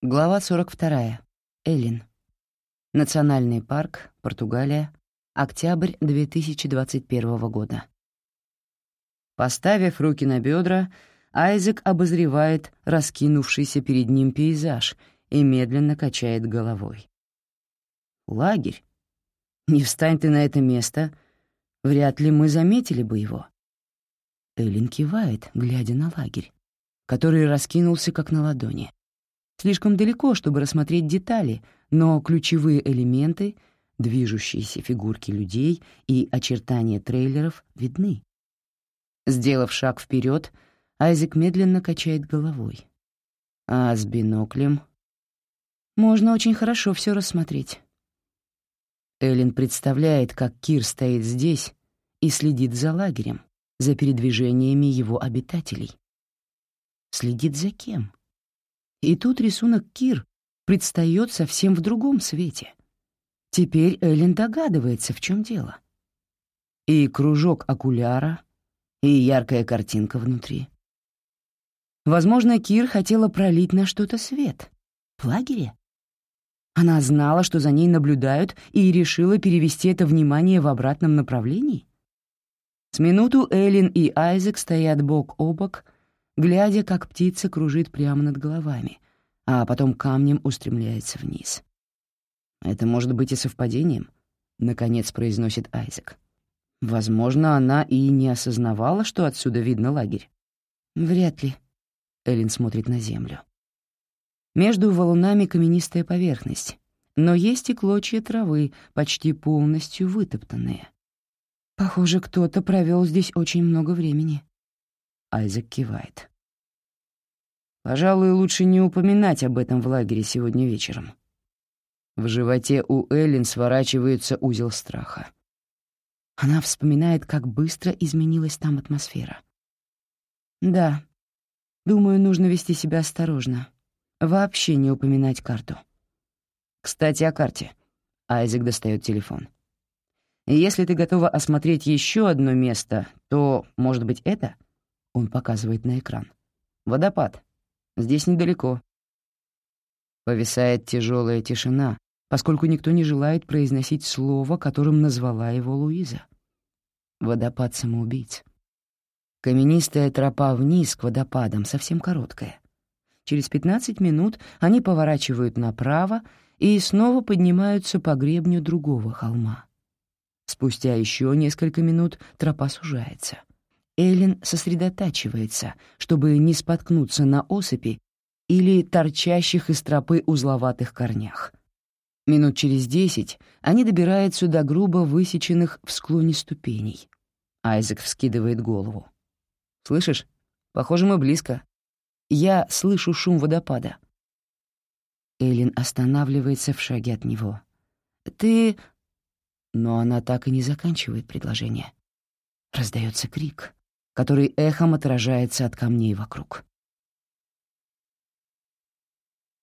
Глава 42. Эллин. Национальный парк, Португалия. Октябрь 2021 года. Поставив руки на бедра, Айзек обозревает раскинувшийся перед ним пейзаж и медленно качает головой. Лагерь? Не встань ты на это место, вряд ли мы заметили бы его. Эллин кивает, глядя на лагерь, который раскинулся как на ладони. Слишком далеко, чтобы рассмотреть детали, но ключевые элементы, движущиеся фигурки людей и очертания трейлеров видны. Сделав шаг вперед, Айзек медленно качает головой. А с биноклем можно очень хорошо все рассмотреть. Эллен представляет, как Кир стоит здесь и следит за лагерем, за передвижениями его обитателей. Следит за кем? И тут рисунок Кир предстает совсем в другом свете. Теперь Эллен догадывается, в чем дело. И кружок окуляра, и яркая картинка внутри. Возможно, Кир хотела пролить на что-то свет. В лагере? Она знала, что за ней наблюдают, и решила перевести это внимание в обратном направлении? С минуту Эллен и Айзек стоят бок о бок, глядя, как птица кружит прямо над головами, а потом камнем устремляется вниз. «Это может быть и совпадением», — наконец произносит Айзек. «Возможно, она и не осознавала, что отсюда видно лагерь». «Вряд ли», — Эллен смотрит на землю. Между валунами каменистая поверхность, но есть и клочья травы, почти полностью вытоптанные. Похоже, кто-то провел здесь очень много времени. Айзек кивает. Пожалуй, лучше не упоминать об этом в лагере сегодня вечером. В животе у Эллен сворачивается узел страха. Она вспоминает, как быстро изменилась там атмосфера. Да, думаю, нужно вести себя осторожно. Вообще не упоминать карту. Кстати, о карте. Айзек достает телефон. Если ты готова осмотреть еще одно место, то, может быть, это? Он показывает на экран. Водопад. Здесь недалеко. Повисает тяжелая тишина, поскольку никто не желает произносить слово, которым назвала его Луиза. Водопад самоубийц. Каменистая тропа вниз к водопадам совсем короткая. Через 15 минут они поворачивают направо и снова поднимаются по гребню другого холма. Спустя еще несколько минут тропа сужается. Эллен сосредотачивается, чтобы не споткнуться на осыпи или торчащих из тропы узловатых корнях. Минут через десять они добираются до грубо высеченных в склоне ступеней. Айзек вскидывает голову. «Слышишь? Похоже, мы близко». Я слышу шум водопада. Эллен останавливается в шаге от него. «Ты...» Но она так и не заканчивает предложение. Раздается крик, который эхом отражается от камней вокруг.